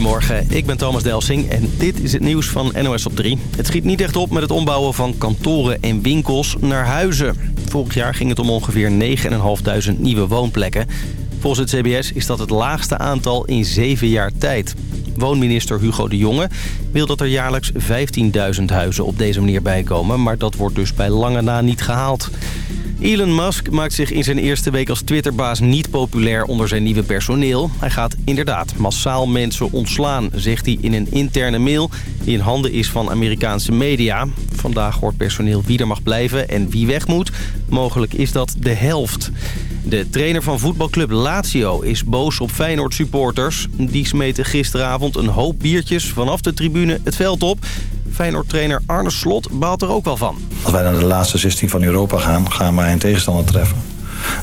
Goedemorgen, ik ben Thomas Delsing en dit is het nieuws van NOS op 3. Het schiet niet echt op met het ombouwen van kantoren en winkels naar huizen. Vorig jaar ging het om ongeveer 9.500 nieuwe woonplekken. Volgens het CBS is dat het laagste aantal in zeven jaar tijd. Woonminister Hugo de Jonge wil dat er jaarlijks 15.000 huizen op deze manier bijkomen... maar dat wordt dus bij lange na niet gehaald. Elon Musk maakt zich in zijn eerste week als Twitterbaas niet populair onder zijn nieuwe personeel. Hij gaat inderdaad massaal mensen ontslaan, zegt hij in een interne mail die in handen is van Amerikaanse media. Vandaag hoort personeel wie er mag blijven en wie weg moet. Mogelijk is dat de helft. De trainer van voetbalclub Lazio is boos op Feyenoord supporters. Die smeten gisteravond een hoop biertjes vanaf de tribune het veld op. Feyenoord-trainer Arne Slot baalt er ook wel van. Als wij naar de laatste 16 van Europa gaan, gaan wij een tegenstander treffen.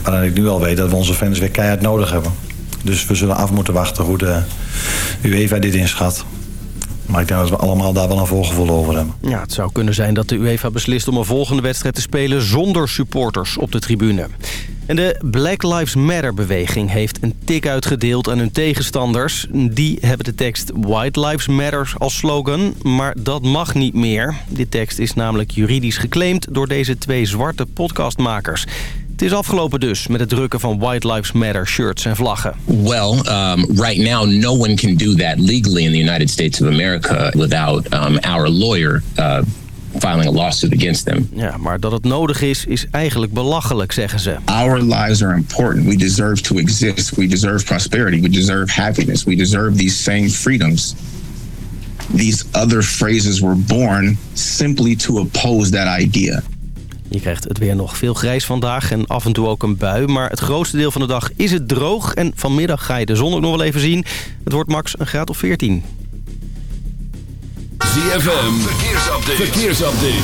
Waarin ik nu al weet dat we onze fans weer keihard nodig hebben. Dus we zullen af moeten wachten hoe de UEFA dit inschat. Maar ik denk dat we allemaal daar wel een voorgevoel over hebben. Ja, het zou kunnen zijn dat de UEFA beslist om een volgende wedstrijd te spelen... zonder supporters op de tribune. En de Black Lives Matter-beweging heeft een tik uitgedeeld aan hun tegenstanders. Die hebben de tekst White Lives Matter als slogan, maar dat mag niet meer. Dit tekst is namelijk juridisch geclaimd door deze twee zwarte podcastmakers. Het is afgelopen dus met het drukken van White Lives Matter shirts en vlaggen. Well, um, right now no one can do that legally in the United States of America without um, our lawyer uh, filing a lawsuit against them. Ja, maar dat het nodig is, is eigenlijk belachelijk, zeggen ze. Our lives are important. We deserve to exist. We deserve prosperity. We deserve happiness. We deserve these same freedoms. These other phrases were born simply to oppose that idea. Je krijgt het weer nog veel grijs vandaag en af en toe ook een bui. Maar het grootste deel van de dag is het droog. En vanmiddag ga je de zon ook nog wel even zien. Het wordt max een graad of 14. ZFM, verkeersupdate. verkeersupdate.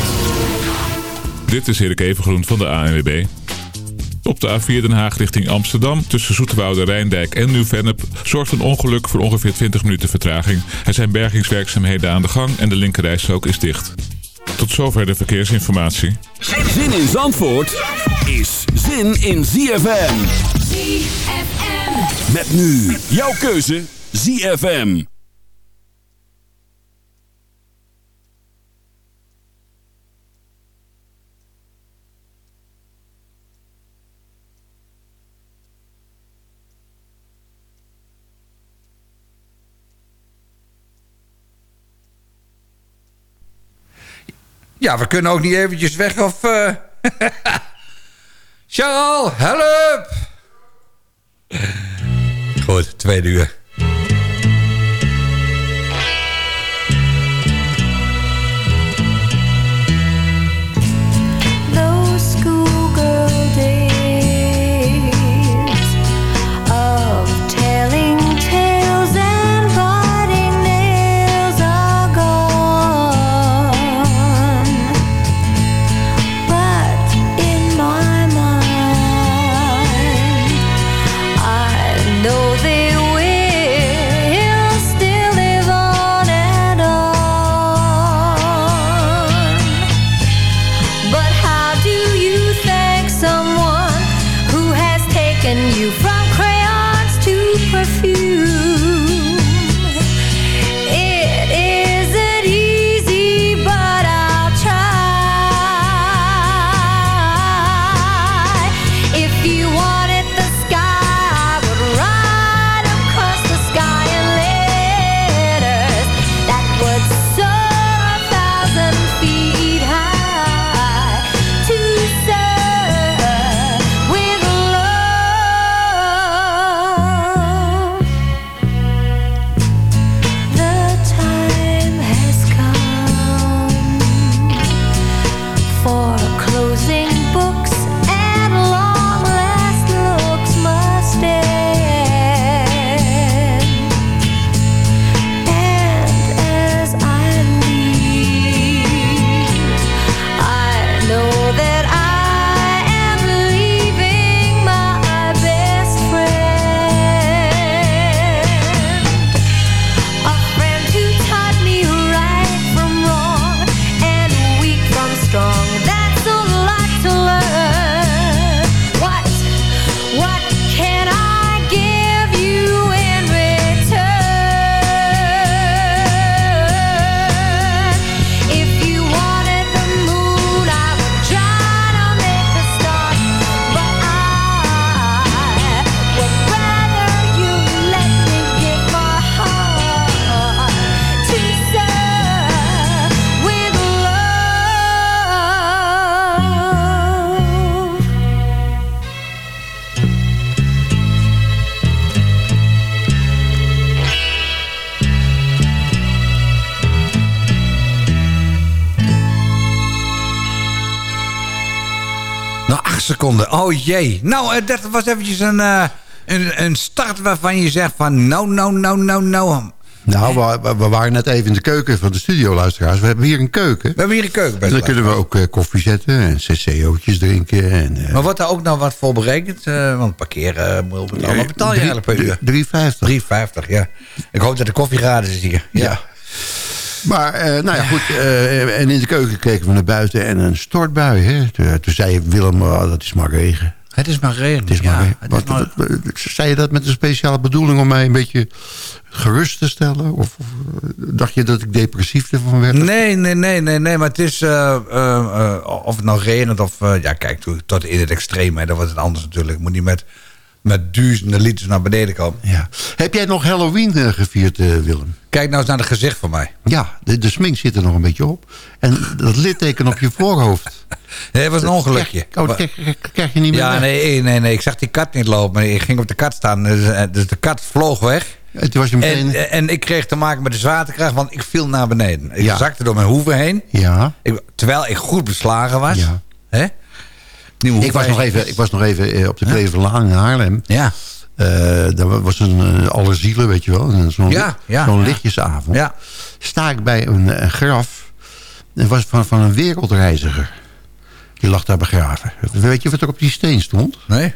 Dit is Erik Evengroen van de ANWB. Op de A4 Den Haag richting Amsterdam tussen Zoeterwoude, Rijndijk en Nieuw-Vennep zorgt een ongeluk voor ongeveer 20 minuten vertraging. Er zijn bergingswerkzaamheden aan de gang en de linkerrijstrook is dicht. Tot zover de verkeersinformatie. Zin in Zandvoort is zin in ZFM. ZFM. Met nu jouw keuze ZFM. Ja, we kunnen ook niet eventjes weg of... Uh... Help! Goed, tweede uur. Seconden. Oh jee. Nou, eh, dat was eventjes een, eh, een, een start waarvan je zegt van... Nou, nou, nou, nou, nou. Nou, we, we waren net even in de keuken van de studio, luisteraars. We hebben hier een keuken. We hebben hier een keuken bij dan kunnen we ook eh, koffie zetten en ccO'tjes drinken. En, Maar wordt daar ook nou wat voor berekend? Want parkeren moet je betalen. Wat betaal je eigenlijk per uur? 3,50. 3,50, ja. Ik hoop dat de koffie gratis is hier. Ja. Ja. Maar, eh, nou ja, goed. eh, en in de keuken keken we naar buiten en een stortbui. Hè. Toen, toen zei Willem, oh, dat is maar regen. Het is maar regen. Het is ja, maar regen. het is Wat- maar- wat- wat- zei je dat met een speciale bedoeling om mij een beetje gerust te stellen? Of, of, eh, dacht je dat ik depressief ervan werd? Nee, nee, nee, nee, nee, maar het is, eh, eh, eh, of het nou regent of, eh, ja kijk, to- tot in het extreem, hè, dan wordt het anders natuurlijk. Je moet niet met, met duizenden liters naar beneden komen. Ja. Heb jij nog Halloween eh, gevierd, eh, Willem? Kijk nou eens naar het gezicht van mij. Ja, de, de smink zit er nog een beetje op. En dat litteken op je voorhoofd. Nee, het was een ongelukje. Krijg, oh, krijg, krijg- je niet meer Ja, weg? nee, nee, nee, ik zag die kat niet lopen, maar ik ging op de kat staan, dus, eh, dus de kat vloog weg. En was je meteen... En, en ik kreeg te maken met de zwaartekracht, want ik viel naar beneden. Ik Ja. zakte door mijn hoeven heen, ja. ik, terwijl ik goed beslagen was. Ja. Hè? Nieuwe Ik was, nog even, ik was nog even eh, op de Kleverlaan in Haarlem. Ja, Eh daar was een uh, allerzielen, weet je wel. Zo'n Ja, ja, lichtjesavond. ja. Sta ik bij een, een graf. Het was van, van een wereldreiziger. Die lag daar begraven. Weet je wat er op die steen stond? Nee?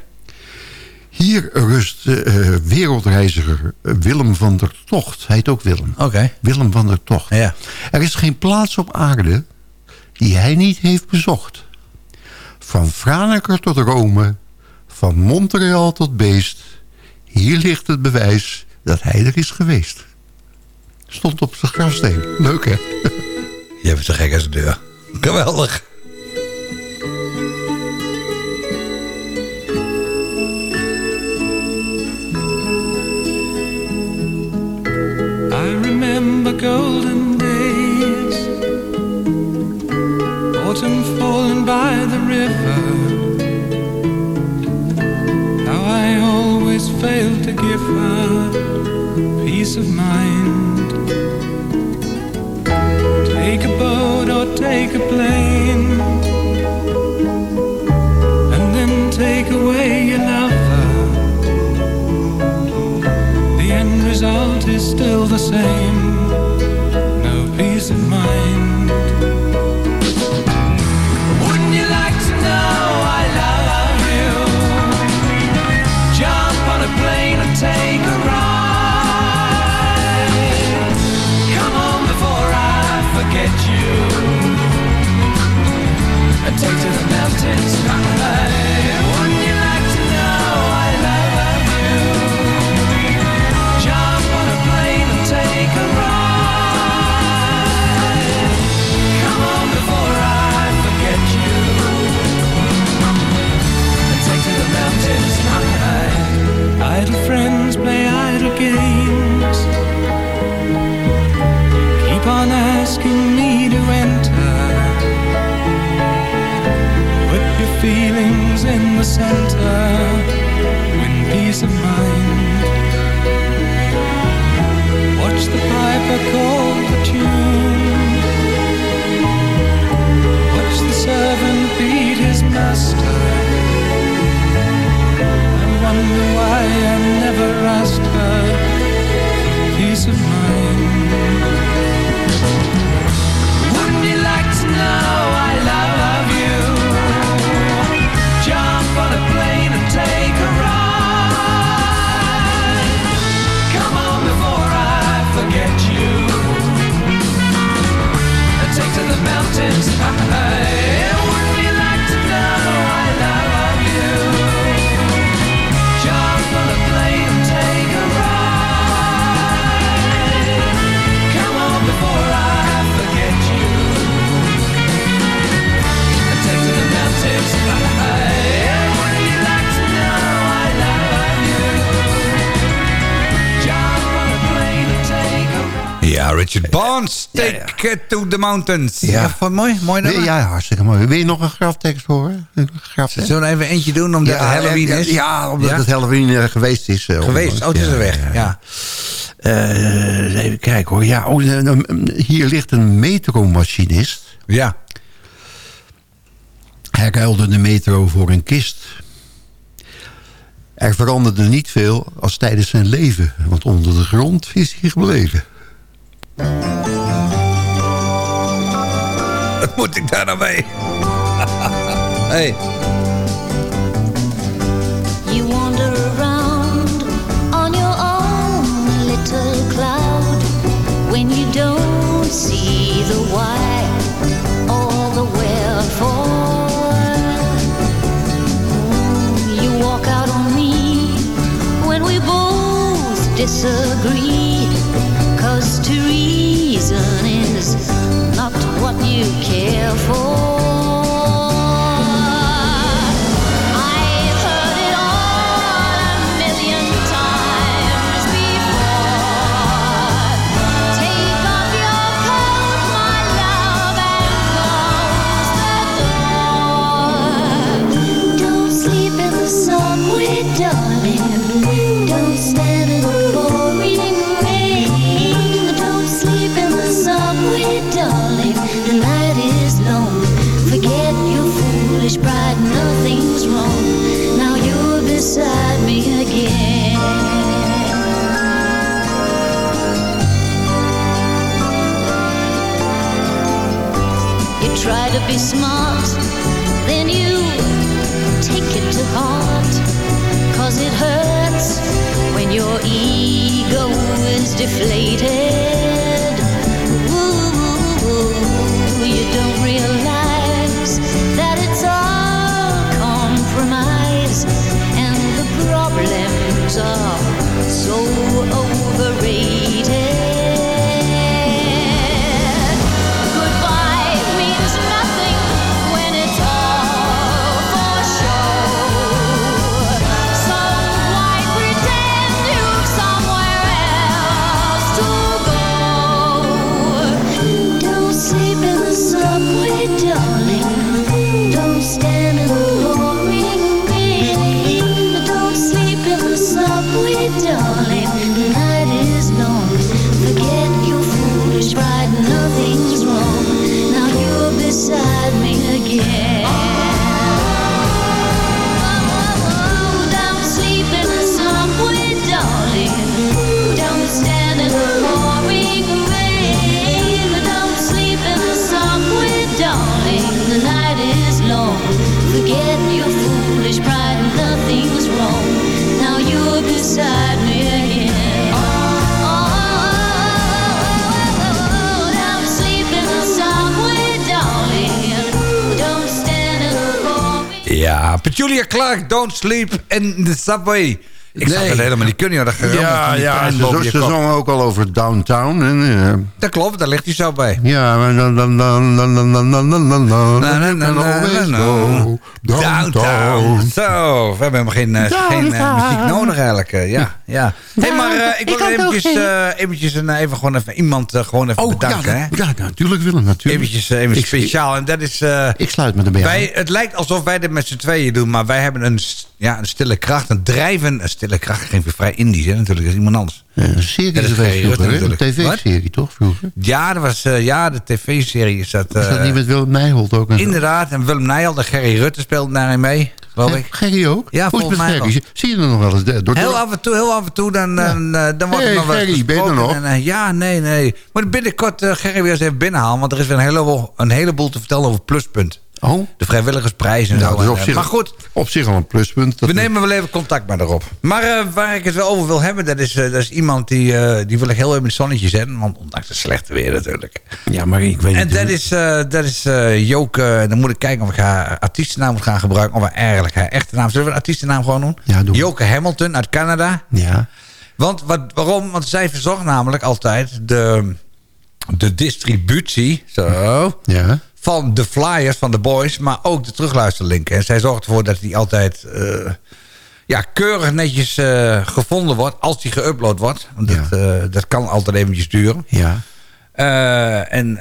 Hier rust wereldreiziger Willem van der Tocht. Hij heet ook Willem. Oké. Willem van der Tocht. Ja. Er is geen plaats op aarde die hij niet heeft bezocht. Van Franeker tot Rome, van Montreal tot Beest. Hier ligt het bewijs dat hij er is geweest. Stond op zijn grafsteen. Leuk hè? Je bent zo gek als een deur. Geweldig. Give her peace of mind. Take a boat or take a plane, and then take away your lover. The end result is still the same. Center. Win peace of mind. Watch the piper call take to the mountains. Ja, Ja. van mooi, mooi nummer. Ja, hartstikke mooi. Wil je nog een graftekst horen? Een graftekst? Zullen we even eentje doen, omdat het Halloween is? Ja, omdat het Halloween eh, geweest is. eh, Geweest, oh, het is er weg. Ja. Eh, even kijken hoor. Ja, oh, eh, hier ligt een metromachinist. Ja. Hij ruilde de metro voor een kist. Er veranderde niet veel als tijdens zijn leven. Want onder de grond is hij gebleven. Wat moet ik daar nou mee? hey. You wander around on your own little cloud when you don't see the why or the wherefore. You walk out on me when we both disagree. Cause to reason Ja, Petulia Clark, Don't Sleep in the Subway. Ik zag Nee. het helemaal niet kunnen, joh. Dat Ja, ja ze, zongen ook al over downtown. En, eh, Dat klopt, daar ligt hij zo bij. ja, maar dan, dan, dan, dan, dan, dan, dan, dan, dan, dan, go Downtown. Zo, we hebben helemaal geen, eh, geen eh, muziek nodig eigenlijk. eh, ja, ja. Hé, maar eh, ik wil eventjes, eh, eventjes een, even, gewoon even iemand eh, gewoon even Oh, ja, bedanken. hè? ja, natuurlijk Willem, natuurlijk. Eventjes eh, even speciaal. En dat is... eh, Ik sluit me erbij aan. wij, het lijkt alsof wij dit met z'n tweeën doen, maar wij hebben een, ja, een stille kracht, een drijven, een stille kracht. Geen vrij Indisch, hè, natuurlijk, dat is iemand anders. Een serie Dat is vroeger? Een tv-serie, toch, vroeger? Ja, dat was, eh, ja de tv-serie is dat. Is dat eh, niet met Willem Nijholt ook? en inderdaad, en Willem Nijl en Gerry Rutte speelt daarin mee, ik. Gerry ook? Ja, Hoe volgens mij Gerry? Zie je er nog wel eens? Door, Heel af en toe, heel af en toe, dan, dan, eh, dan wordt Hey, er nog wel eens Gerry, ben je er gesproken. nog? En, ja, nee, nee. Maar binnenkort uh, Gerry weer eens even binnenhalen, want er is weer een heleboel, een heleboel te vertellen over Pluspunt. Oh, De vrijwilligersprijs en nou, zo. En, op eh, zich, maar goed, op zich al een pluspunt. Dat we nemen wel even contact met erop. Maar eh, waar ik het wel over wil hebben, dat is, eh, dat is iemand die, eh, die wil ik heel even in het zonnetje zetten. Want ondanks het slechte weer natuurlijk. Ja, maar ik weet En niet... dat is, eh dat is eh, Joke. dan moet ik kijken of ik haar artiestennaam moet gaan gebruiken. Of haar eigenlijk haar echte naam. Zullen we een artiestennaam gewoon doen? Ja, doe. Joke Hamilton uit Canada. Ja, Want wat, waarom? Want zij verzorgt namelijk altijd de, de distributie zo, ja. Van de flyers van de boys, maar ook de terugluisterlink. En zij zorgt ervoor dat die altijd eh, ja, keurig netjes eh, gevonden wordt als die geüpload wordt. Want Ja. dat, eh, dat kan altijd eventjes duren. Ja. En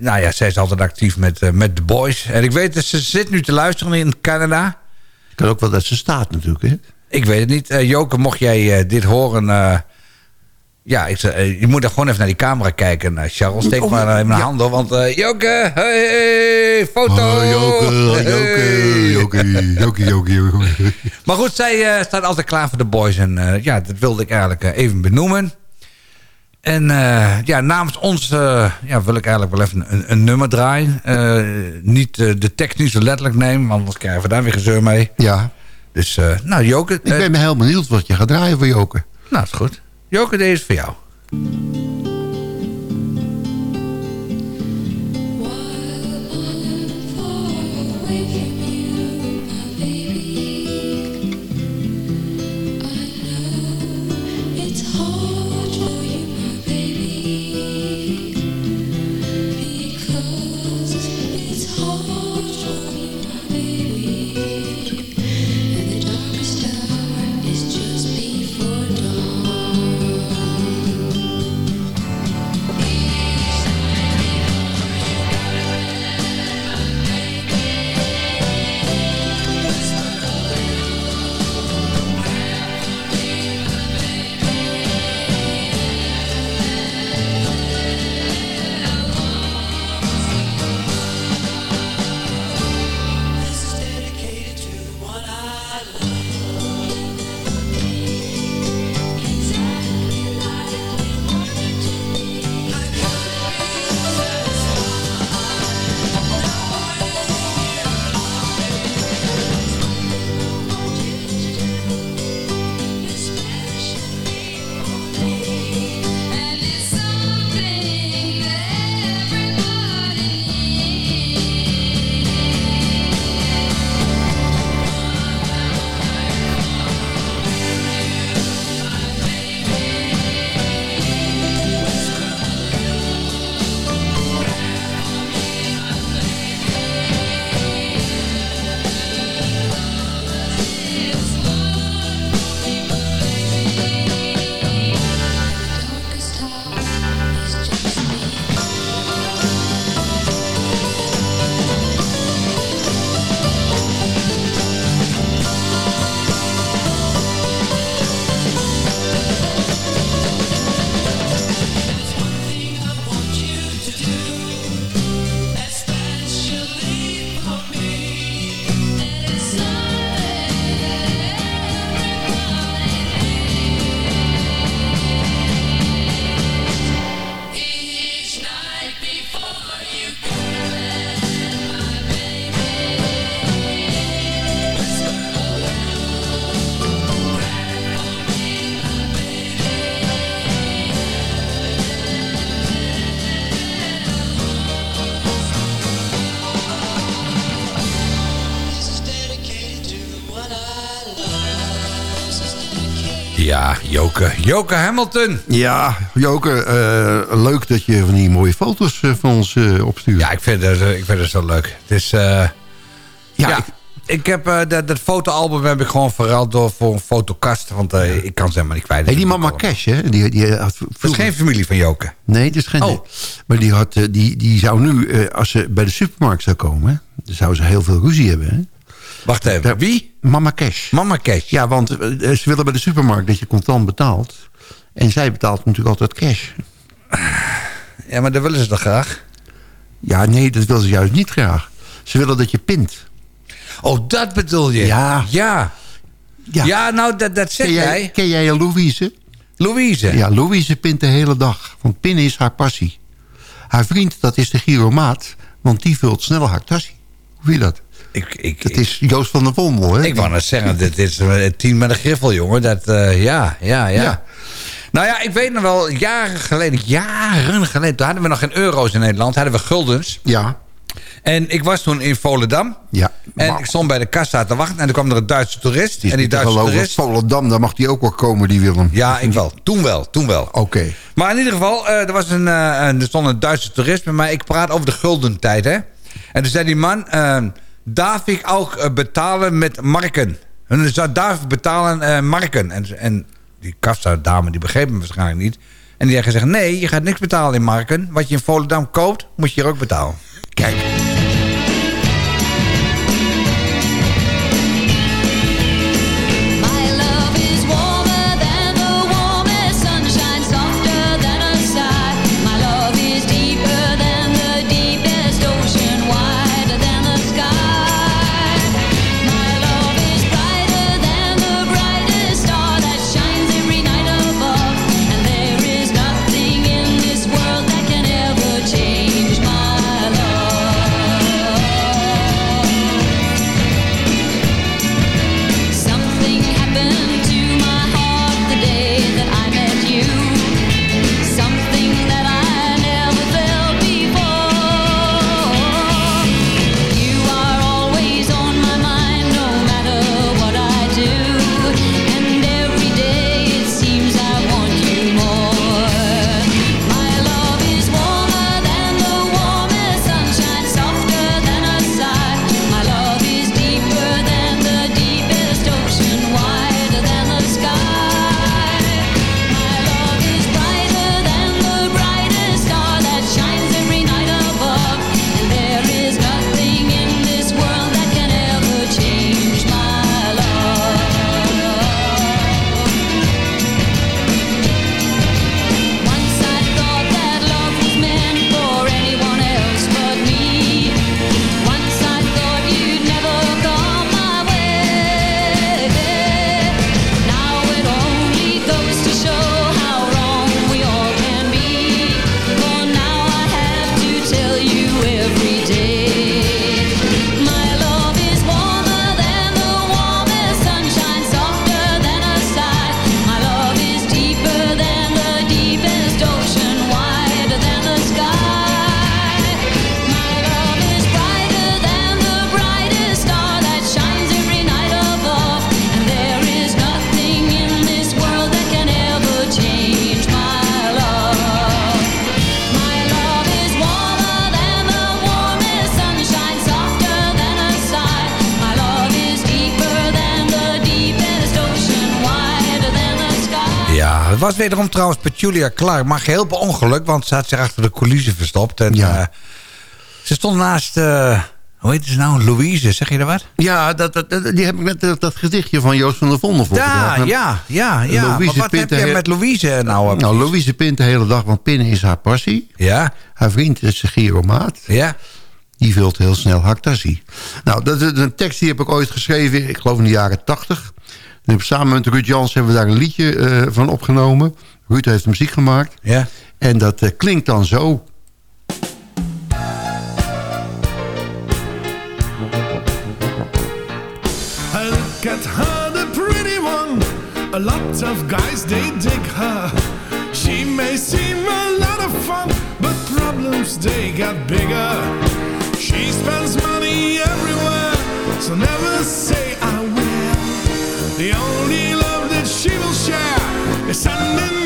nou ja, zij is altijd actief met, met de boys. En ik weet dat ze zit nu te luisteren in Canada. Kan ook wel dat ze staat natuurlijk, hè? Ik weet het niet. Joke, mocht jij dit horen... eh, Ja, ik zei, eh, je moet er gewoon even naar die camera kijken. Uh, Charles, steek maar even een hand op. Want eh Joke, hey, foto. Oh, Joke, Joke, Hey. Joke, Joke, Joke, Joke. Maar goed, zij eh, staat altijd klaar voor de boys. En eh, ja, dat wilde ik eigenlijk eh, even benoemen. En eh, ja, namens ons eh, ja, wil ik eigenlijk wel even een, een nummer draaien. Eh, niet eh, de tekst niet zo letterlijk nemen, want anders krijgen we daar weer gezeur mee. Ja, Dus, eh, nou Joke... ik eh, ben me heel benieuwd wat je gaat draaien voor Joke. nou, is goed. Joke, deze is voor jou. Joke. Joke Hamilton. Ja, Joke, eh, leuk dat je van die mooie foto's eh, van ons eh, opstuurt. Ja, ik vind het, ik vind het zo leuk. Het is... Ja, ja, ik- ik, heb dat, dat fotoalbum heb ik gewoon verruild door voor een fotokast. Want ik kan ze helemaal niet kwijt. Hey, die mama Cash, hè? Die, die had Dat is geen familie van Joke. Nee, dat is geen... Oh. Maar die, had, die, die zou nu, als ze bij de supermarkt zou komen... dan zou ze heel veel ruzie hebben, hè? Wacht even. Daar- Wie? Mama Cash. Mama Cash. Ja, want eh, ze willen bij de supermarkt dat je contant betaalt. En zij betaalt natuurlijk altijd cash. Ja, maar dat willen ze toch graag? Ja, nee, dat wil ze juist niet graag. Ze willen dat je pint. Oh, dat bedoel je? Ja. Ja, Ja. ja nou, dat, dat zeg ken, jij, jij. ken jij Louise? Louise. Ja, Louise pint de hele dag. Want pinnen is haar passie. Haar vriend, dat is de gyromaat. Want die vult sneller haar tassie. Hoe vind je dat? Ik, ik, Dat is Joost van der Vondel, hè? Ik wou net zeggen, dit is een team met een griffel, jongen. Dat, eh, ja, ja, ja, Ja. Nou ja, ik weet nog wel, jaren geleden, jaren geleden... toen hadden we nog geen euro's in Nederland, hadden we guldens. Ja, En ik was toen in Volendam. ja. En Maar ik stond bij de kassa te wachten. En toen kwam er een Duitse toerist. is en die Duitse geloven. toerist... Volendam, daar mag die ook wel komen, die Willem. Ja, ik wel. Toen wel, toen wel. Oké. Maar in ieder geval, eh, er, was een, eh, er stond een Duitse toerist bij mij. Ik praat over de guldentijd, hè. En toen zei die man... eh, darf ik ook eh, betalen met marken? En zou darf betalen eh, marken? En, en die kassa-dame, die begreep me waarschijnlijk niet. En die heeft gezegd, nee, je gaat niks betalen in marken. Wat je in Volendam koopt, moet je hier ook betalen. Kijk. Was wederom trouwens Petulia Clark, maar geheel per ongeluk, want ze had zich achter de coulissen verstopt. En, Ja. eh, ze stond naast, eh, hoe heet ze nou, Louise, zeg je dat wat? Ja, dat, dat, die heb ik met dat, dat gedichtje van Joost van der Vonden Ja, voorgedragen. ja, ja, ja. Louise maar wat heb Pinter je met Louise nou? Nou, Louise pint de hele dag, want pinnen is haar passie. Ja, Haar vriend is Giro Maat. ja. Die vult heel snel Haktazi. Nou, dat is een tekst die heb ik ooit geschreven, ik geloof in de jaren tachtig. En Samen met Ruud Jans hebben we daar een liedje eh, van opgenomen. Ruud heeft de muziek gemaakt. Ja. En dat eh, klinkt dan zo. Look at her, the pretty one. A lot of guys, they dig her. She may seem a lot of fun, but problems, they get bigger. She spends money everywhere, so never say I. The only love that she will share is sending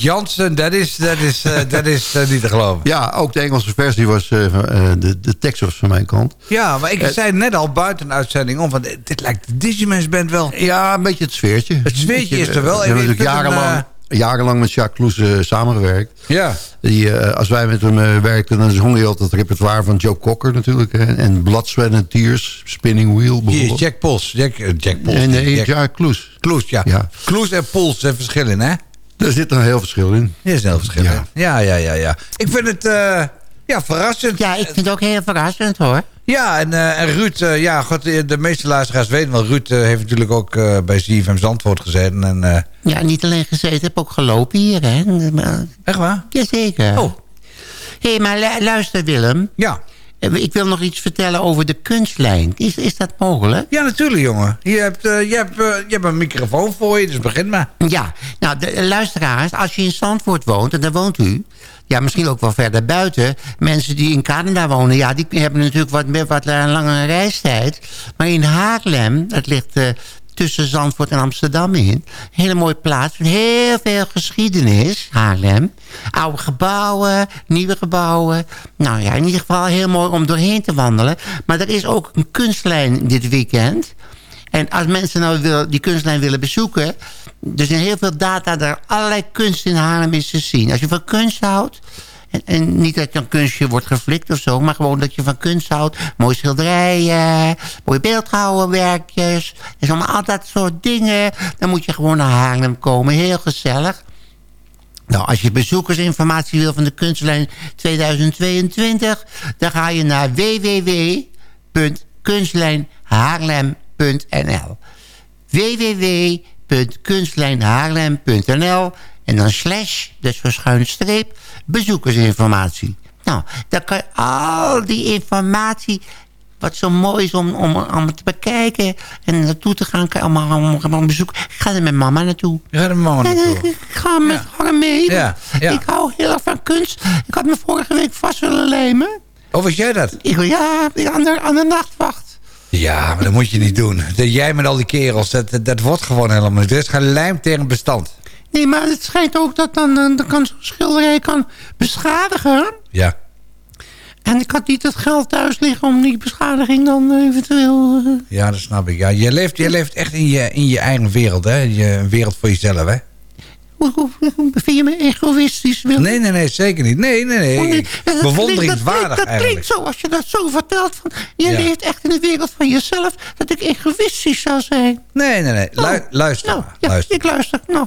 Jansen, dat is, dat is, eh, dat is eh, niet te geloven. Ja, ook de Engelse versie was... eh, de, de tekst was van mijn kant. Ja, maar ik zei net al buiten uitzending om... Van, dit, lijkt de Digimens Band wel. Ja, een beetje het sfeertje. Het sfeertje is er wel. We natuurlijk jarenlang, jarenlang met Jacques Kloes samengewerkt. Ja. Die, als wij met hem werkten, dan zong hij altijd het repertoire van Joe Cocker natuurlijk. hè. en Blood, Sweat and Tears, Spinning Wheel Hier is bijvoorbeeld. Jack Pols. Jack, Jack Pols. Nee, nee, Jack, Jacques Kloes. Kloes, ja. Ja. Kloes en Pols zijn verschil in, hè? Daar zit een heel verschil in. Er is een heel verschil Ja. in. Ja, ja, ja, ja. Ik vind het eh, ja, verrassend. Ja, ik vind het ook heel verrassend hoor. Ja, en, eh, en Ruud, eh, ja, god, de meeste luisteraars weten wel... Ruud heeft natuurlijk ook eh, bij ZFM Zandvoort gezeten. En, eh, Ja, niet alleen gezeten, heb ook gelopen hier, hè. echt waar? Jazeker. Oh. Hé, hey, maar lu- luister Willem. Ja. Eh, Ik wil nog iets vertellen over de kunstlijn. Is, is dat mogelijk? Ja, natuurlijk, jongen. Je hebt, eh, je, hebt, eh, je hebt een microfoon voor je, dus begin maar. Ja, nou, de, luisteraars, als je in Zandvoort woont, en daar woont u... ja, misschien ook wel verder buiten... mensen die in Canada wonen, ja, die hebben natuurlijk wat, meer- wat eh, langere reistijd. Maar in Haarlem, dat ligt tussen Zandvoort en Amsterdam in... hele mooie plaats heel veel geschiedenis, Haarlem. Oude gebouwen, nieuwe gebouwen. Nou ja, in ieder geval heel mooi om doorheen te wandelen. Maar er is ook een kunstlijn dit weekend... En als mensen nou die kunstlijn willen bezoeken... er zijn heel veel data daar allerlei kunst in Haarlem is te zien. Als je van kunst houdt... En, en niet dat je een kunstje wordt geflikt of zo... maar gewoon dat je van kunst houdt. Mooie schilderijen, mooie beeldhouwerwerkjes. Er zijn allemaal altijd soort dingen. Dan moet je gewoon naar Haarlem komen. Heel gezellig. Nou, als je bezoekersinformatie wil van de kunstlijn 2022... dan ga je naar www.kunstlijnhaarlem.nl www.kunstlijnhaarlem.nl en dan slash, dus verschuine streep, bezoekersinformatie. Nou, dan kan je al die informatie, wat zo mooi is om, om, om te bekijken en naartoe te gaan, kan allemaal, allemaal, allemaal bezoeken. Ik ga er met mama naartoe. Gaat er met mama naartoe. Ik ga met haar mee. Ja, ja. Ik hou heel erg van kunst. Ik had me vorige week vast willen lijmen. Of was jij dat? Ik, ja, aan de, aan de nachtwacht. Ja, maar dat moet je niet doen. Dat jij met al die kerels, dat, dat, dat wordt gewoon helemaal niet. Er is geen lijm tegen bestand. Nee, maar het schijnt ook dat dan, eh, dan kan zo'n schilderij kan beschadigen. Ja. En ik had niet het geld thuis liggen om die beschadiging dan eventueel... eh, Ja, dat snap ik. Ja, je, leeft, je leeft echt in je, in je eigen wereld, hè? Je, een wereld voor jezelf, hè? vind je me egoïstisch? Wil? Nee, nee, nee, zeker niet. Nee, nee, nee. Oh, nee, klinkt- Bewonderingswaardig dat, klinkt- dat eigenlijk. klinkt zo, als je dat zo vertelt. Van, je Ja. leeft echt in de wereld van jezelf, dat ik egoïstisch zou zijn. Nee, nee, nee. Lu- Oh, luister nou, maar. ja, luister. ik luister. Nou.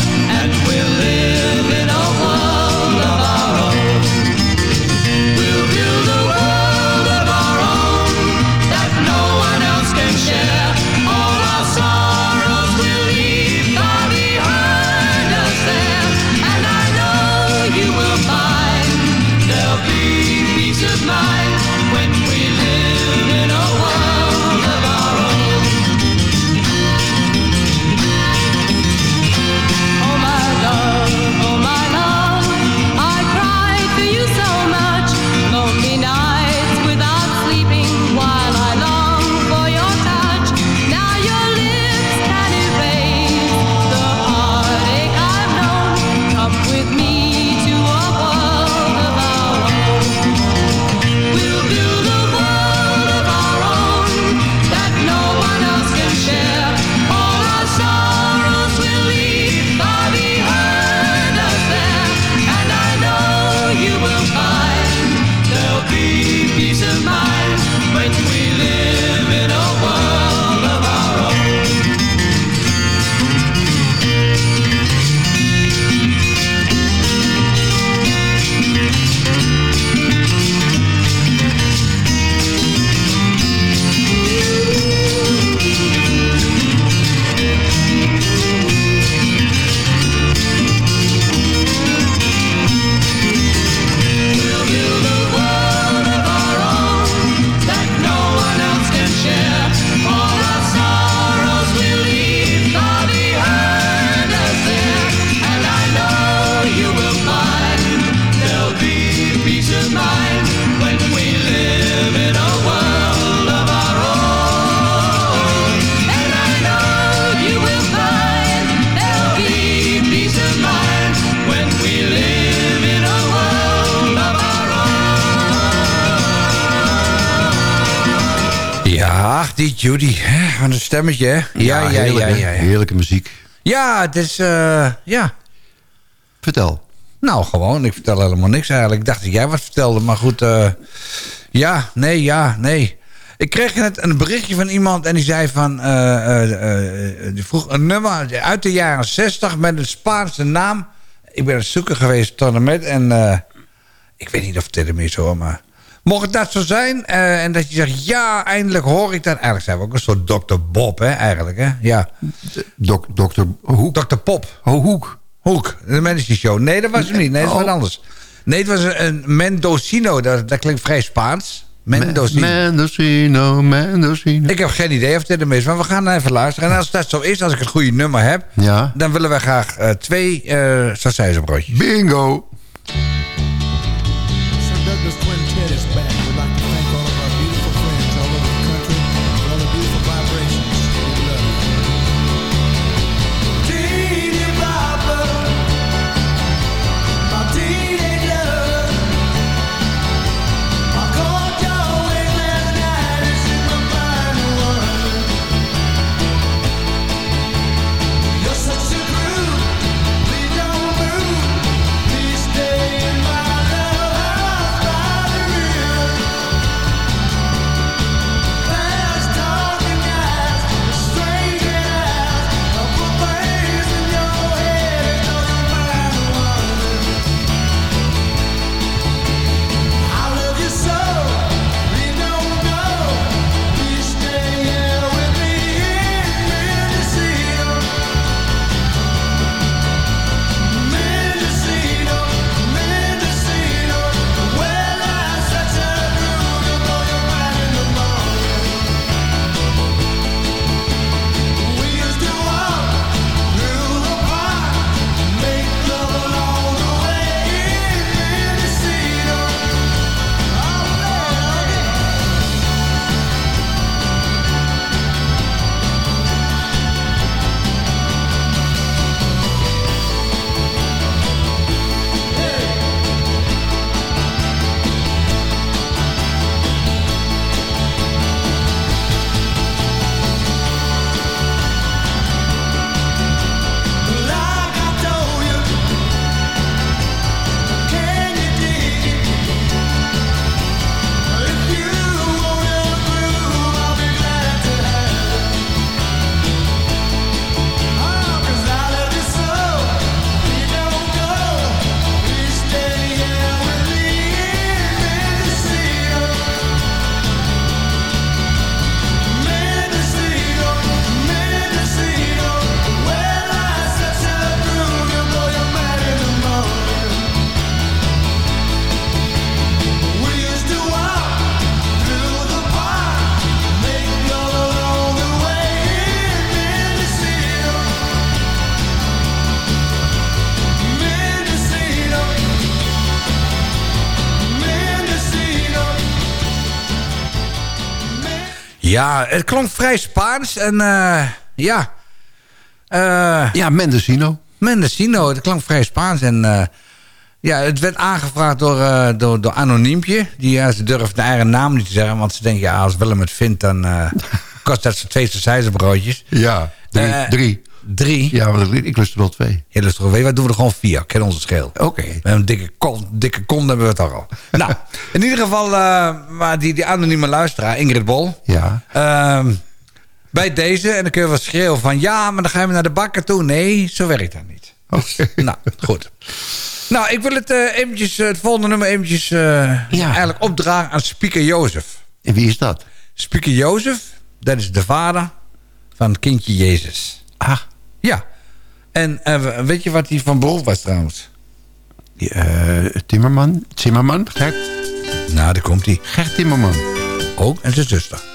stemmetje, hè? Ja, ja, ja, heerlijk, ja. Heerlijke muziek. Ja, het is... eh, ja. Vertel. Nou, gewoon. Ik vertel helemaal niks eigenlijk. Ik dacht dat jij wat vertelde, maar goed. eh, ja, nee, ja, nee. Ik kreeg net een berichtje van iemand en die zei van... eh, die vroeg een nummer uit de jaren 60 met een Spaanse naam. Ik ben het zoeken geweest tot en met. En ik weet niet of het er meer zo maar... Mocht het dat zo zijn eh, en dat je zegt... Ja, eindelijk hoor ik dat. Eigenlijk zijn we ook een soort Dr. Bob, hè, eigenlijk, hè? Ja. Dok, dokter Hoek. Dr. Pop. Oh, Hoek. Hoek, de Medici Show. Nee, dat was hem niet. Nee, dat is wat Oh. anders. Nee, het was een, Mendocino. Dat, dat klinkt vrij Spaans. Mendocino. Mendocino, Mendocino. Ik heb geen idee of dit hem is, maar we gaan even luisteren. En als dat zo is, als ik het goede nummer heb... Ja. dan willen we graag eh, twee uh, broodjes. Bingo. Douglas Quintet is back. Ja, het klonk vrij Spaans en eh, ja... eh, Ja, Mendocino. Mendocino, het klonk vrij Spaans. En eh, ja, het werd aangevraagd door, door, door Anoniempje. Die ja, ze durft de eigen naam niet te zeggen. Want ze denken, ja, als Willem het vindt, dan kost dat ze twee broodjes. Ja, drie. Drie. Drie? Ja, want ik, ik lust er wel twee. Ja, dus weet je wat, doen we er gewoon vier. Ken onze scheel. Oké. Met een dikke kont, dikke kont hebben we het al. nou, in ieder geval, eh, maar die, die anonieme luisteraar, Ingrid Bol... Ja. Ehm, bij deze, en dan kun je wel schreeuwen van... ja, maar dan gaan we naar de bakker toe. Nee, zo werkt dat niet. Oké. Nou, goed. Nou, ik wil het, eh, eventjes, het volgende nummer eventjes eh, eigenlijk opdragen aan Speaker Jozef. En wie is dat? Speaker Jozef, dat is de vader van het kindje Jezus. Ah. Ja. En eh, weet je wat hij van beroep was trouwens? Uh, Timmerman? Timmerman? Gert? Nou, daar komt hij. Gert Timmerman. Ook, en zijn zuster.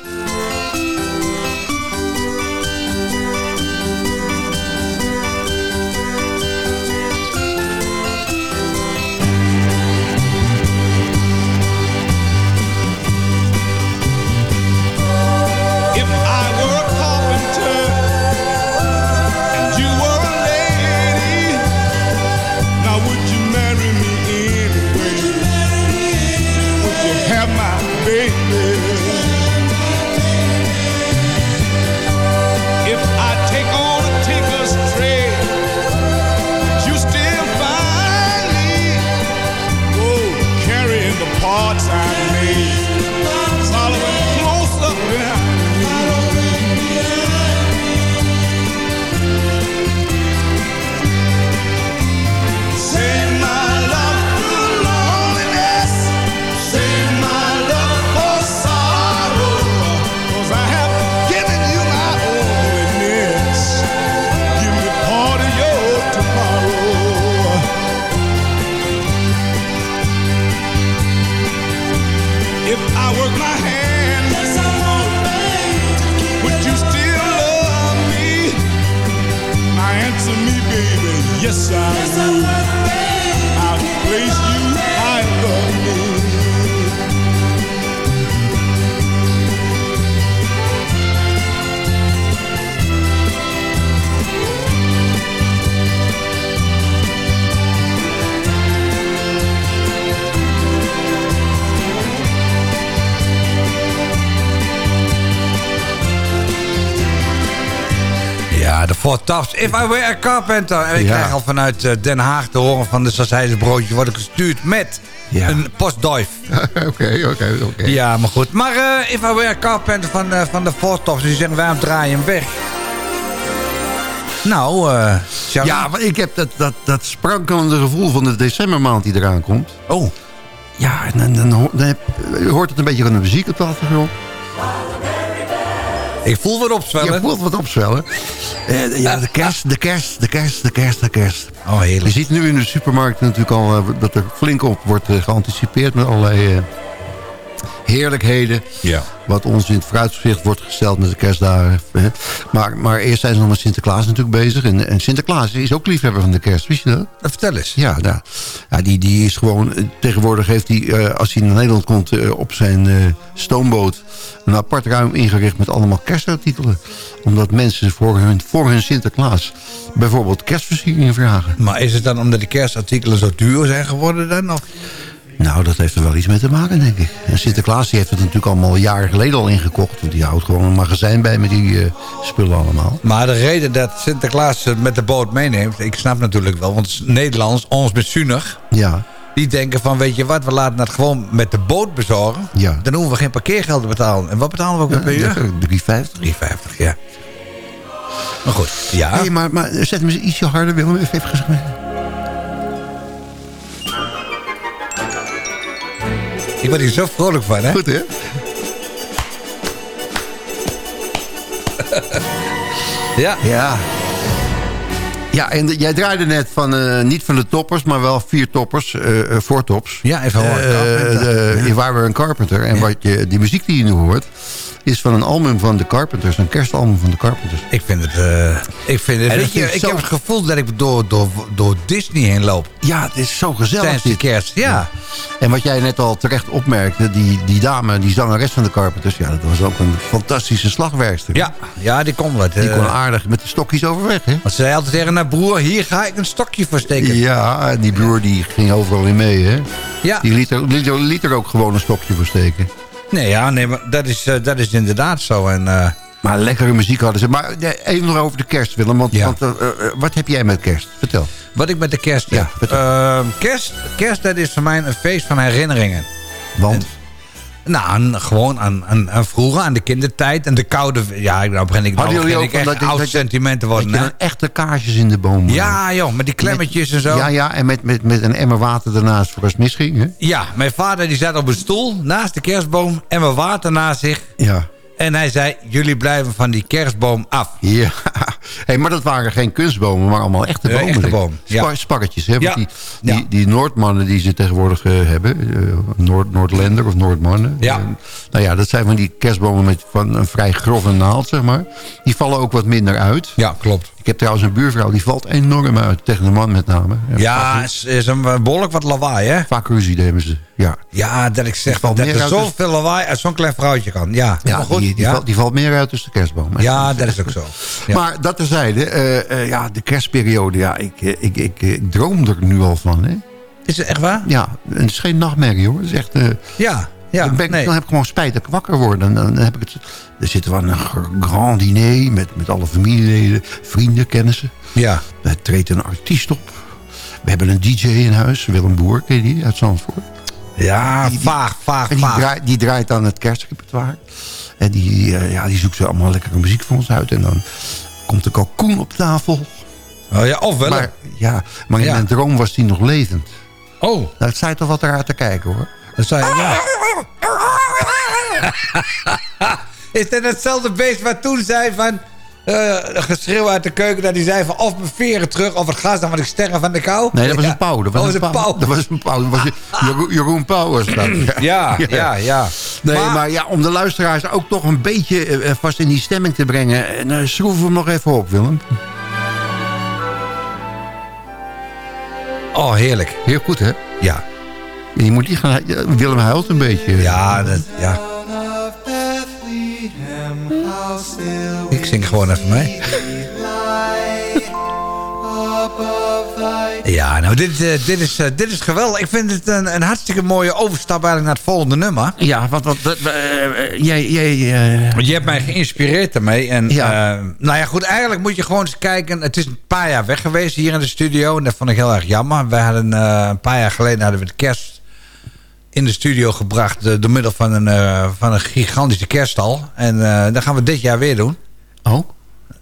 Ooh. Tops. If I Were a Carpenter. En ik Ja. krijg al vanuit eh, Den Haag te horen van de Sassijzenbroodje... wordt ik gestuurd met Ja. een postduif. Oké, oké, oké. Ja, maar goed. Maar eh If I Were a Carpenter van, eh, van de Four Tops... die zeggen, waarom draai je hem weg? Nou, eh Charlie. Ja, maar ik heb dat, dat, dat sprankelende gevoel van de decembermaand die eraan komt. Oh. Ja, en dan, dan, hoort het een beetje aan de muziek op de achtergrond. Ik voel wat opzwellen. Je voelt wat opzwellen. Eh, ja, de kerst, de kerst, de kerst, de kerst, de kerst. Oh, Je heerlijk. ziet nu in de supermarkt natuurlijk al eh, dat er flink op wordt eh, geanticipeerd met allerlei heerlijkheden. Ja. Wat ons in het vooruitzicht wordt gesteld met de kerstdagen. hè. Maar, maar eerst zijn ze nog met Sinterklaas natuurlijk bezig. En, en Sinterklaas is ook liefhebber van de kerst, wist je dat? Vertel eens. Ja, nou, ja die, die is gewoon... eh, Tegenwoordig heeft hij, eh, als hij naar Nederland komt... eh, op zijn stoomboot een apart ruim ingericht met allemaal kerstartikelen. Omdat mensen voor hun, voor hun Sinterklaas bijvoorbeeld kerstversieringen vragen. Maar is het dan omdat de kerstartikelen zo duur zijn geworden dan? Of? Nou, dat heeft er wel iets mee te maken, denk ik. En Sinterklaas die heeft het natuurlijk allemaal jaren geleden al ingekocht. Want die houdt gewoon een magazijn bij met die eh, spullen allemaal. Maar de reden dat Sinterklaas het met de boot meeneemt... ik snap natuurlijk wel, want Nederlands, ons met. Ja, die denken van, weet je wat, we laten het gewoon met de boot bezorgen. Ja. Dan hoeven we geen parkeergeld te betalen. En wat betalen we ook weer per uur? 3,50. 3,50, ja. Maar goed, ja. Hey, maar, maar zet hem eens ietsje harder, Willem. Even even Ik word hier zo vrolijk van, hè? Goed, hè? Ja. Ja. Ja, en de- jij draaide net van, eh, niet van de toppers, maar wel vier toppers, eh eh, voortops. Ja, even horen. Je waren een Carpenter. En wat je, die muziek die je nu hoort, is van een album van de Carpenters. Een kerstalbum van de Carpenters. Ik vind het... eh, ik vind het je, ik zo- heb het gevoel dat ik door, door, door Disney heen loop. Ja, het is zo gezellig. Tijdens de kerst, ja. En wat jij net al terecht opmerkte, die, die dame, die zangeres van de Carpenters... ja, dat was ook een fantastische slagwerkster. Ja, ja, die kon wat. Die kon aardig met de stokjes overweg, hè? Want ze zei altijd tegen broer, hier ga ik een stokje voor steken. Ja, die broer die ging overal in mee, hè? Ja. Die liet er, liet, er- liet er ook gewoon een stokje voor steken. Nee, ja, nee, maar dat is, eh, dat is inderdaad zo. En, eh, Maar lekkere muziek hadden ze. Maar even nog over de kerst, Willem. Want, Ja. want eh, wat heb jij met kerst? Vertel. wat ik met de kerst Ja, heb. Ehm, kerst, kerst, dat is voor mij een feest van herinneringen. Want? Nou, aan, gewoon aan, aan, aan vroeger, aan de kindertijd en de koude... Ja, nou begin ik, nou Hadden jullie begin ook ik echt dat- oud dat je- sentimenten dat worden. je hè? dan echte kaarsjes in de boom Ja, joh, met die klemmetjes en zo. Ja, ja, en met, met, met een emmer water ernaast voor als het misging, hè? Ja, mijn vader die zat op een stoel naast de kerstboom en mijn water naast zich. Ja. En hij zei, jullie blijven van die kerstboom af. Ja, hey, maar dat waren geen kunstbomen, maar allemaal echte Ja, bomen. echte boom, ja. Spa- Sparretjes, hè? Want Ja, Die, die, die Noordmannen die ze tegenwoordig eh, hebben, eh, Noord, Noordlander of Noordmannen. Ja. eh, nou ja, dat zijn van die kerstbomen met van een vrij grove naald, zeg maar. Die vallen ook wat minder uit. Ja, klopt. Ik heb trouwens een buurvrouw, die valt enorm uit, tegen de man met name. En Ja, is, is een behoorlijk wat lawaai, hè? Vaak ruzie hebben ze, ja. Ja, dat ik zeg dat meer er zoveel lawaai uit zo'n klein vrouwtje kan. Ja, Ja, goed. die, die, ja. Valt, die valt meer uit tussen de kerstboom. ja, dat is ook zo. Ja. Maar dat terzijde, eh eh ja, de kerstperiode, ja, ik, eh, ik, ik, ik droom er nu al van, hè. Is het echt waar? Ja, het is geen nachtmerrie hoor. Het is echt, eh, Ja, ja. dan, ben ik- nee. dan heb ik gewoon spijt dat ik wakker word. Dan, dan heb ik het, er zitten we aan een gr- grand diner met, met alle familieleden, vrienden, kennissen. Ja. Er treedt een artiest op. We hebben een DJ in huis, Willem Boer, ken je die, uit Zandvoort. Ja, Die- die- vaag, vaag, die, vaag. draait, die draait dan het kerstrepertoire. En die, eh, ja, die zoekt ze allemaal lekkere muziek voor ons uit. En dan komt de kalkoen op tafel. Oh ja, of wel. Maar, ja, maar in Ja. mijn droom was die nog levend. Oh, Nou, het zei toch wat eruit te kijken hoor. Dat zei je, ja. Is dat hetzelfde beest wat toen zei van... eh geschreeuw uit de keuken dat hij zei van... of mijn veren terug of het gas dan want ik sterren van de kou. Nee, dat was een pauw. Dat was, Oh, een pauw. pauw. Dat was een pauw. Dat was Jeroen, Jeroen Pauw was dat. Ja, ja, ja. Nee, Maar- maar, ja, om de luisteraars ook toch een beetje eh, vast in die stemming te brengen... eh, Nou, schroeven we hem nog even op, Willem. Oh, heerlijk. Heel goed, hè? Ja. Je moet niet gaan... Willem huilt een beetje. Ja, dat, ja. Ik zing gewoon even mee. Ja, nou, dit, eh, dit, is, eh, dit is geweldig. Ik vind het een, een hartstikke mooie overstap eigenlijk naar het volgende nummer. Ja, want, want eh, eh, jij... jij Want je hebt mij geïnspireerd daarmee. En, Ja. eh, nou ja, goed, eigenlijk moet je gewoon eens kijken. Het is een paar jaar weg geweest hier in de studio. En dat vond ik heel erg jammer. Wij hadden eh, een paar jaar geleden hadden we de kerst in de studio gebracht... eh, door middel van een, eh, van een gigantische kerststal. En eh, dat gaan we dit jaar weer doen. Oh?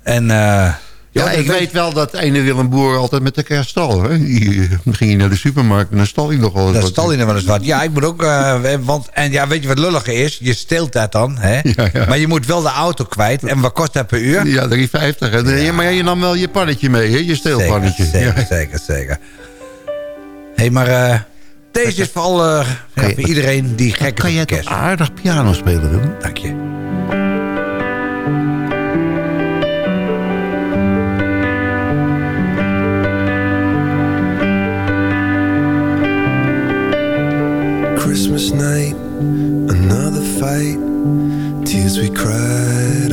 En... eh, Ja, ik weet wel dat ene Willem Boer altijd met de kerststal. Hè? Die, dan ging je naar de supermarkt en dan stal hij nog wel eens Dat wat. stal je er wel eens wat. Ja, ik moet ook... eh, want, en ja, weet je wat lullige is? Je steelt dat dan, hè? Ja, ja. Maar je moet wel de auto kwijt. En wat kost dat per uur? Ja, 3,50. hè. Ja. Maar je nam wel je pannetje mee, hè? Je steelpannetje. Zeker, zeker, Ja. zeker, zeker. Hé, hey, maar eh, deze is vooral eh, ja, je- voor iedereen die gek is Kan jij toch aardig piano spelen, Willem? Dank je. Christmas night, another fight. Tears we cried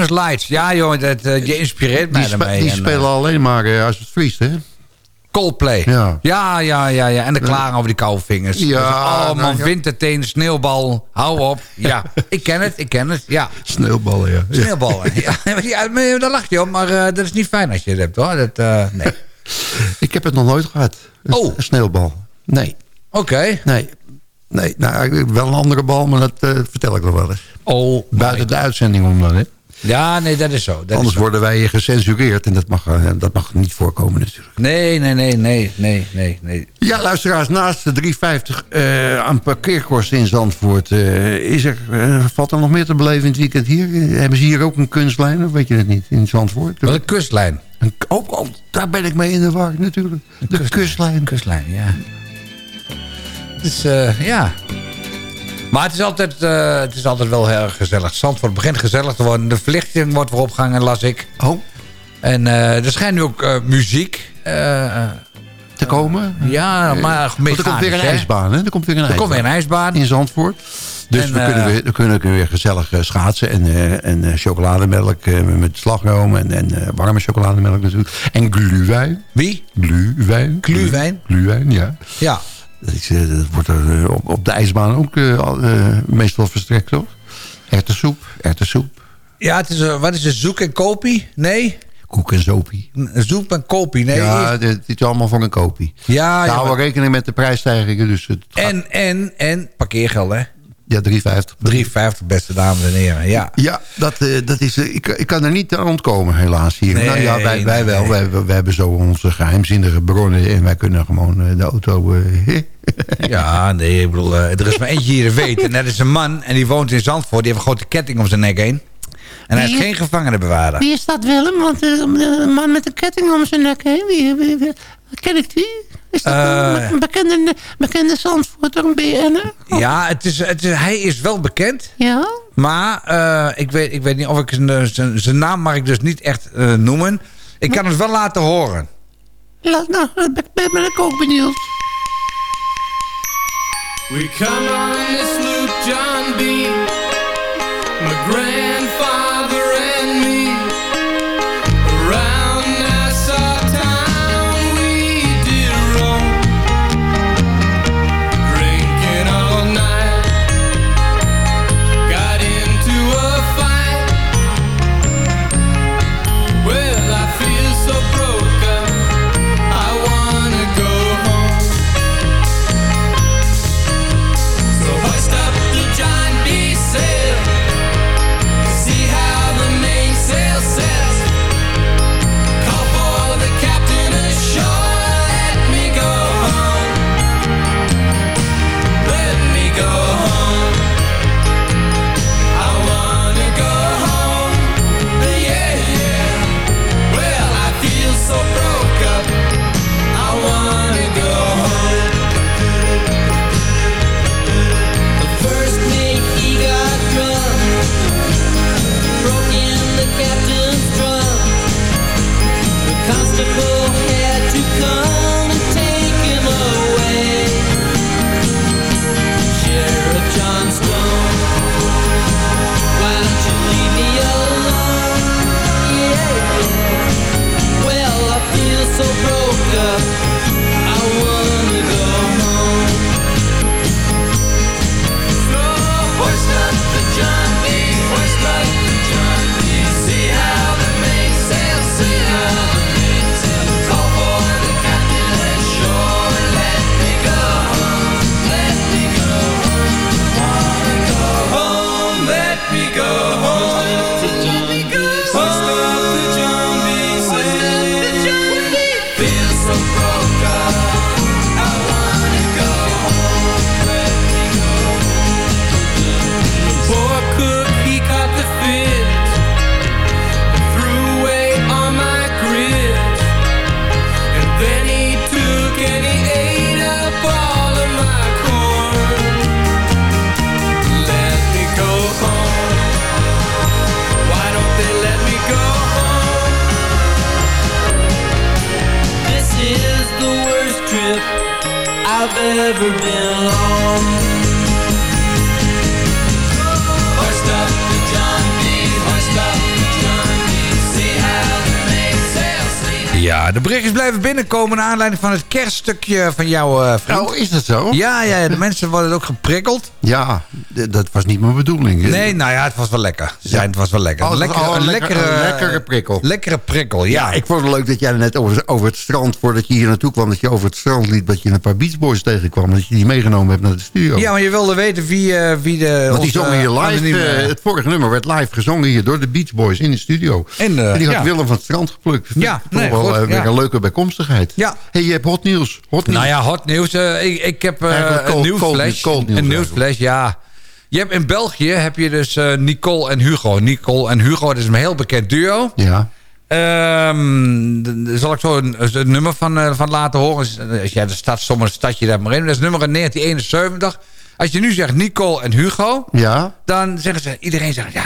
Christmas Lights. Ja, joh, dat, eh, je inspireert mij die, daarmee. die En, spelen eh, alleen maar eh, als het vriest, hè? Coldplay. Ja. ja, ja, ja. ja. En de klagen over die koude vingers. Ja, oh man, nou ja. winterteen, sneeuwbal. Hou op. Ja, ik ken het, ik ken het. Ja, Sneeuwballen, ja. Sneeuwballen. Ja, ja, daar lach je om, maar dat is niet fijn als je het hebt, hoor. Dat, nee. Ik heb het nog nooit gehad. Een Oh. een sneeuwbal. Nee, Oké. nee. Nee, nou, wel een andere bal, maar dat vertel ik nog wel eens. Oh, Buiten de uitzending om dan, hè? Ja, nee, dat is zo. Dat Anders is worden wij gecensureerd en dat mag, eh, dat mag niet voorkomen natuurlijk. Nee, nee, nee, nee, nee, nee, nee. Ja, luisteraars, naast de 350 eh aan parkeerkosten in Zandvoort... eh, is er, valt er nog meer te beleven in het weekend hier? Hebben ze hier ook een kunstlijn, of weet je het niet, in Zandvoort? Wel een kustlijn. Een, oh, oh, daar ben ik mee in de war, natuurlijk. De kustlijn. Kustlijn, ja. Dus, ja. Maar het is, altijd, eh, het is altijd wel heel erg gezellig. Zandvoort begint gezellig te worden. De verlichting wordt weer opgehangen, las ik. Oh, En eh, er schijnt nu ook eh, muziek. te komen? ja, maar Want er komt weer een ijsbaan, hè? Er komt weer een Er ijsbaan. komt weer een ijsbaan. in Zandvoort. Dus En, we, kunnen weer, we kunnen weer gezellig schaatsen en, en chocolademelk met slagroom en, en warme chocolademelk natuurlijk. En gluwijn. Wie? Gluwijn. Gluwijn? Gluwijn, ja. Ja. Dat, wordt er eh, op, op de ijsbaan ook eh, eh, meestal verstrekt, toch? Erwtensoep, erwtensoep, Ja, het is, wat is het? Zoek en kopie? Nee? koek en zopie. Zoek en kopie, nee. ja, dit dit is allemaal voor een kopie. Ja, We ja, houden maar- rekening met de prijsstijgingen, dus het gaat- En, en, en parkeergeld, hè? Ja, 3,50. 3,50 beste dames en heren, ja. Ja, dat, eh, dat is, eh, ik, ik kan er niet aan ontkomen helaas hier. Nee, nou ja, wij, wij nee, wel. nee. Wij, wij hebben zo onze geheimzinnige bronnen en wij kunnen gewoon eh, de auto... Ja, nee, ik bedoel, eh, er is maar eentje hier te weten. En dat is een man en die woont in Zandvoort. Die heeft een grote ketting om zijn nek heen. En hij is geen gevangenenbewaarder. Wie is dat Willem? Want een man met een ketting om zijn nek heen. Wie, wie, wie- ken ik die? Is dat Eh. een bekende, bekende Zandvoorter, een BN'er? Ja, het is, het is, hij is wel bekend. Ja? Maar eh, ik, weet, ik weet niet of ik zijn, zijn, zijn naam mag ik dus niet echt eh, noemen. Ik kan het wel laten horen. Laat, nou, ben, ben ben ik ook benieuwd. We come on this sloop, John B. My broken Ja, de berichtjes blijven binnenkomen... naar aanleiding van het kerststukje van jouw eh vriend. Nou, is dat zo? Ja, ja, de mensen worden ook geprikkeld. Ja, dat was niet mijn bedoeling. Nee, nou ja, het was wel lekker. Ze zeiden, het was wel lekker. Oh, een een lekker- lekkere, lekkere prikkel. Lekkere prikkel, ja. Ja, ik vond het leuk dat jij net over, over het strand, voordat je hier naartoe kwam, dat je over het strand liet, dat je een paar Beach Boys tegenkwam, dat je die meegenomen hebt naar de studio. Ja, maar je wilde weten wie, eh, wie de... Want die zongen hier live, eh, het vorige nummer werd live gezongen hier door de Beach Boys in de studio. En, eh, en die had ja. Willem van het strand geplukt. Ja, Toch nee, wel goed, eh, weer ja. een leuke bijkomstigheid. Ja. hey, je hebt hot nieuws. Hot nieuws. Nou ja, hot nieuws. eh, ik, ik heb eh, een nieuwsflash. een nieuwsflash, ja. Je hebt in België heb je dus eh, Nicole en Hugo. Nicole en Hugo, dat is een heel bekend duo. Ja. D- zal ik zo een, een nummer van, eh, van laten horen? Als jij de stad, sommige stadje daar maar in. Dat is nummer 1971. Als je nu zegt Nicole en Hugo, Ja. dan zeggen ze, iedereen zegt, ja,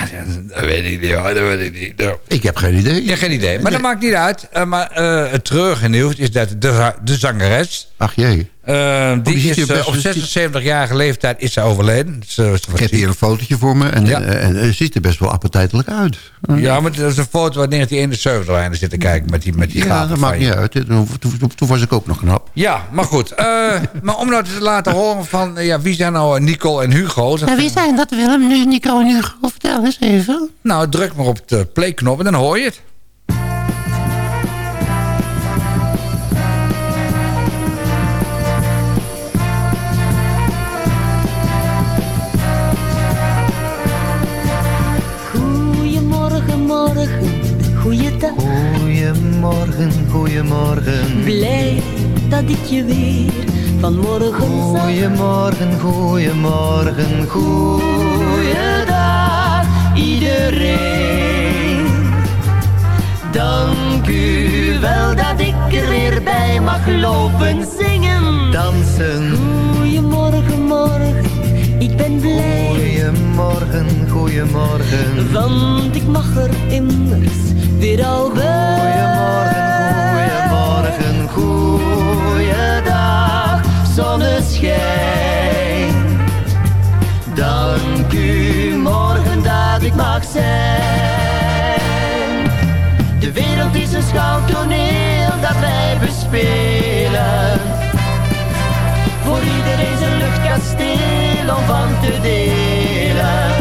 dat weet ik niet, dat weet ik niet. Ik heb geen idee. Ja, geen idee. Maar dat maakt niet uit. Eh, maar eh, het treurige nieuws is dat de, de zangeres, Ach jee. Eh, die is, eh, op 76-jarige leeftijd is ze overleden. Eh, Ik heb hier een fotootje voor me en, Ja. eh, en het ziet er best wel appetijtelijk uit. Ja, maar dat is een foto uit 1971 waar je naar zit te kijken met die, met die Ja, dat maakt je. niet uit. Toen, toen- toen was ik ook nog knap. Ja, maar goed. eh, maar om nou te laten horen van... eh, ja, wie zijn nou eh, Nicole en Hugo? Dat- Nou, wie zijn dat, Willem? Nu, Nico en Hugo, vertel eens even. Nou, druk maar op de playknop en dan hoor je het. Je weer vanmorgen zag. Goedemorgen, goedemorgen, Goeiedag, iedereen. Dank u wel dat ik er weer bij mag lopen zingen. Dansen. Goedemorgen, morgen, ik ben blij. Goedemorgen, goedemorgen. Want ik mag er immers weer al bij. Goedemorgen, Goeiedag, zonneschijn. Dank u morgen dat ik mag zijn. De wereld is een schouwtoneel dat wij bespelen. Voor iedereen zijn luchtkasteel om van te delen.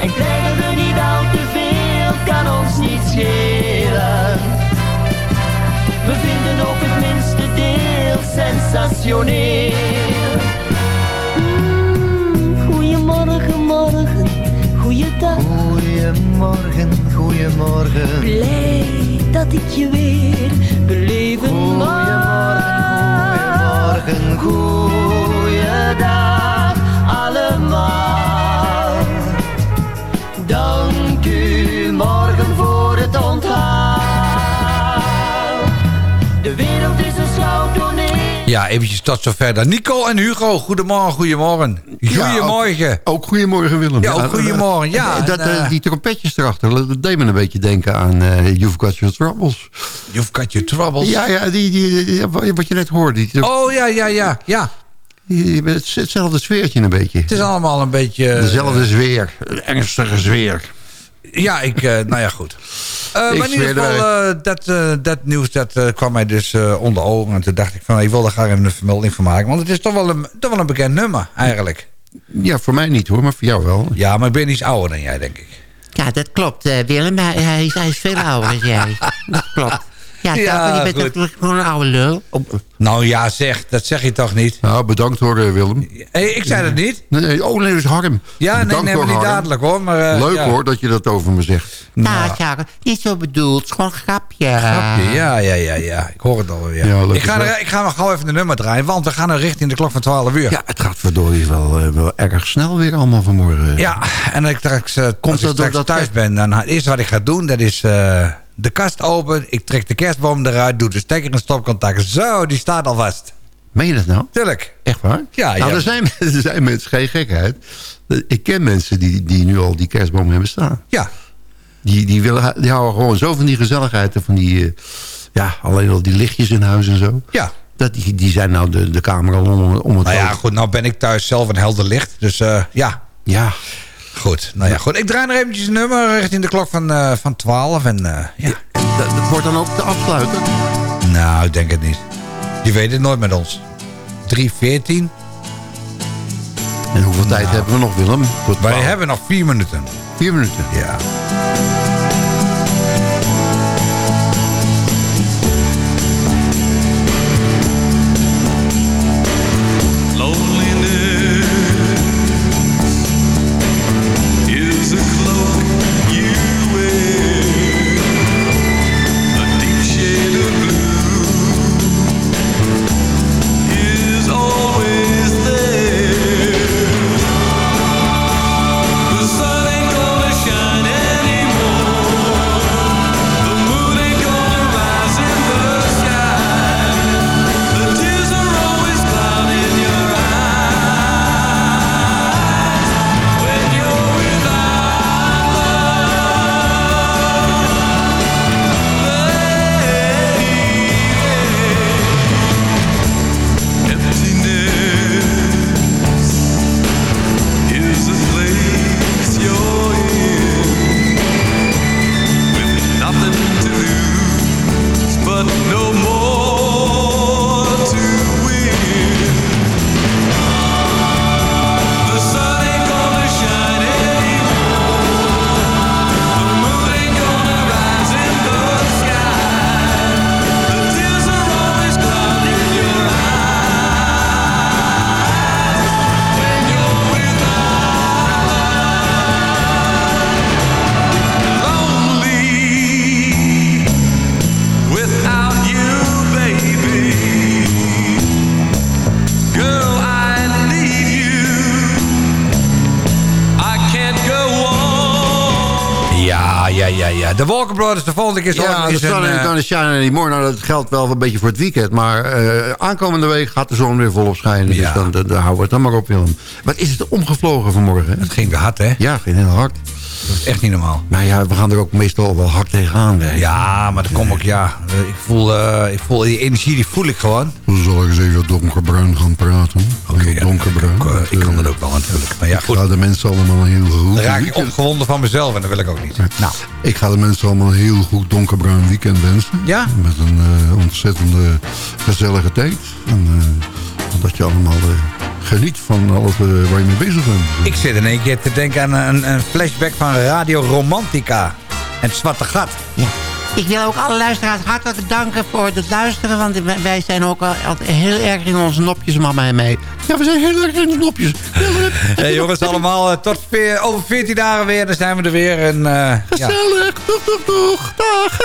En krijgen we niet al te veel, kan ons niet schelen. We sensationeel. Mm, goedemorgen, morgen, goeiedag. Goedemorgen, goedemorgen. Blij dat ik je weer beleven Ja, eventjes tot zover dan. Nicole en Hugo, goedemorgen, goedemorgen. Goedemorgen. Ook, ook goedemorgen Willem. Ja, ook goedemorgen, ja. Dat, En, eh, eh, die trompetjes erachter, dat deed me een beetje denken aan eh You've Got Your Troubles. You've Got Your Troubles? Ja, ja die, die, die- wat je net hoorde. Die, Oh, ja, ja, ja, ja. hetzelfde sfeertje een beetje. Het is allemaal een beetje... eh, Dezelfde zweer, een ernstige zweer. Ja, ik, eh, nou ja, goed. Eh, maar in ieder geval, eh, dat, eh, dat nieuws dat, eh, kwam mij dus eh, onder ogen. En toen dacht ik van, ik wil daar graag even een vermelding van maken. Want het is toch wel een, toch wel een bekend nummer, eigenlijk. Ja, voor mij niet hoor, maar voor jou wel. Ja, maar ik ben iets ouder dan jij, denk ik. Ja, dat klopt, eh, Willem. Hij, hij, is, hij is veel ouder dan jij. Dat klopt. Ja, Ja, ja je bent goed. toch gewoon een oude lul. Nou ja, zeg, dat zeg je toch niet? Nou, bedankt hoor eh, Willem. Hey, ik zei dat niet. Nee, nee, oh nee, dat is Harm. Ja, nee, Bedankt, nee, hoor, niet Harm. dadelijk hoor. Maar, eh, Leuk ja. hoor dat je dat over me zegt. Nou, ja, niet zo bedoeld. Gewoon een grapje. Grapje, ja, ja, ja, ja. Ik hoor het alweer. Ja, ik, ga er, ik ga nog gauw even de nummer draaien, want we gaan er richting de klok van 12 uur. Ja, het gaat verdorie wel, eh, wel erg snel weer allemaal vanmorgen. Ja, en als ik straks, eh, als ik dat straks door dat- thuis ben, dan het eerste wat ik ga doen, dat is eh, de kast open. Ik trek de kerstboom eruit, doe de stekker in stopcontact. Zo, die staat al vast. Meen je dat nou? Tuurlijk. Echt waar? Ja, nou, ja. Er, zijn, er zijn mensen, geen gekheid. Ik ken mensen die, die nu al die kerstboom hebben staan. Ja. Die, die, willen, die houden gewoon zo van die gezelligheid en van die... eh, ja, alleen al die lichtjes in huis en zo. Ja. Dat, die, die zijn nou de, de kamer al om, om het Nou ja, goed, nou ben ik thuis zelf een helder licht. Dus eh, ja. Ja. Goed, nou ja, goed. Ik draai nog eventjes een nummer richting de klok van, eh, van 12. En, eh, ja. Dat, dat wordt dan ook de afsluiter. Nou, ik denk het niet. Je weet het nooit met ons. 3.14. En hoeveel tijd hebben we nog, Willem? Wij 12. hebben nog vier minuten. Vier minuten. Ja. Ja, ja, ja, ja. De de volgende keer Ja, de eh, is gonna shine anymore. Nou, dat geldt wel een beetje voor het weekend. Maar eh, aankomende week gaat de zon weer volop schijnen. Ja. Dus dan, dan, dan houden we het dan maar op, Willem. Wat is het omgevlogen vanmorgen? hè? Het ging hard, hè? Ja, het ging heel hard. Dat is echt niet normaal. Nou ja, we gaan er ook meestal wel hard tegenaan. Ja, maar dat komt ook, ja. eh, Ik voel, eh, ik voel die energie, die voel ik gewoon. Dan zal ik eens even donkerbruin gaan praten. Oké, ja, donkerbruin. Ik, eh, ik kan dat ook wel natuurlijk. Maar ja, Ik goed. ga de mensen allemaal heel goed Dan raak ik opgewonden van mezelf en dat wil ik ook niet. Nou, Ik ga de mensen allemaal een heel goed donkerbruin weekend wensen. Ja? Met een eh, ontzettende gezellige tijd. En dat je allemaal eh, geniet van alles eh, waar je mee bezig bent. ik zit in één keer te denken aan een, een flashback van Radio Romantica. En het Zwarte Gat. Ik wil ook alle luisteraars hartelijk bedanken voor het luisteren. Want wij- zijn ook al- heel erg in onze nopjes, mama en mij. Ja, we zijn heel erg in de nopjes. Hey jongens, allemaal eh, tot veer- over 14 dagen weer. Dan zijn we er weer. En, eh, ja. Gezellig. Doeg, doeg, doeg. Dag.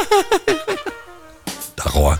Dag hoor.